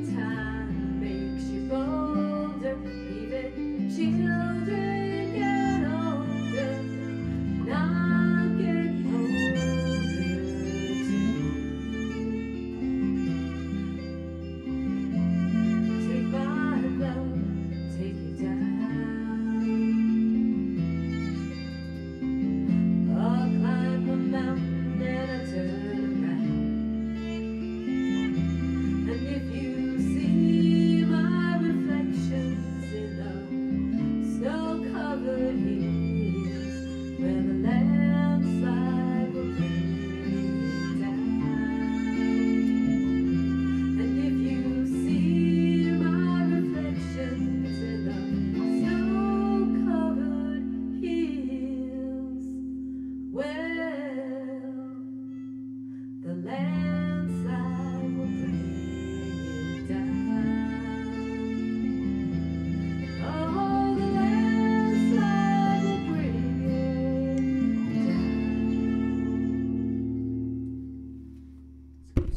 time.